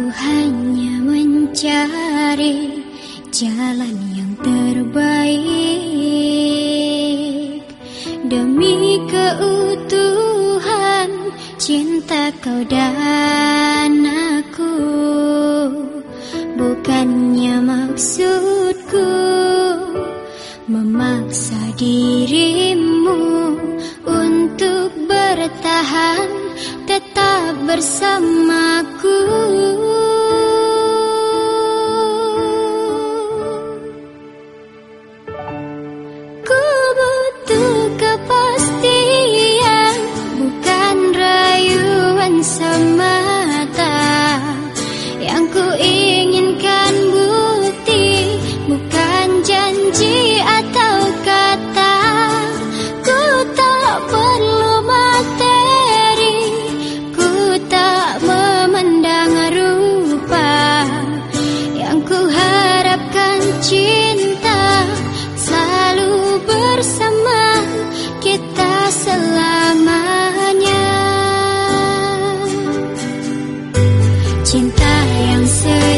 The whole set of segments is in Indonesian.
hanya mencari jalan yang terbaik. Demi keutuhan cinta kau dan aku bukannya maksudku memaksa dirimu untuk bertahan tetap bersamaku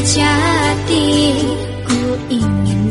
Yang ku inginkan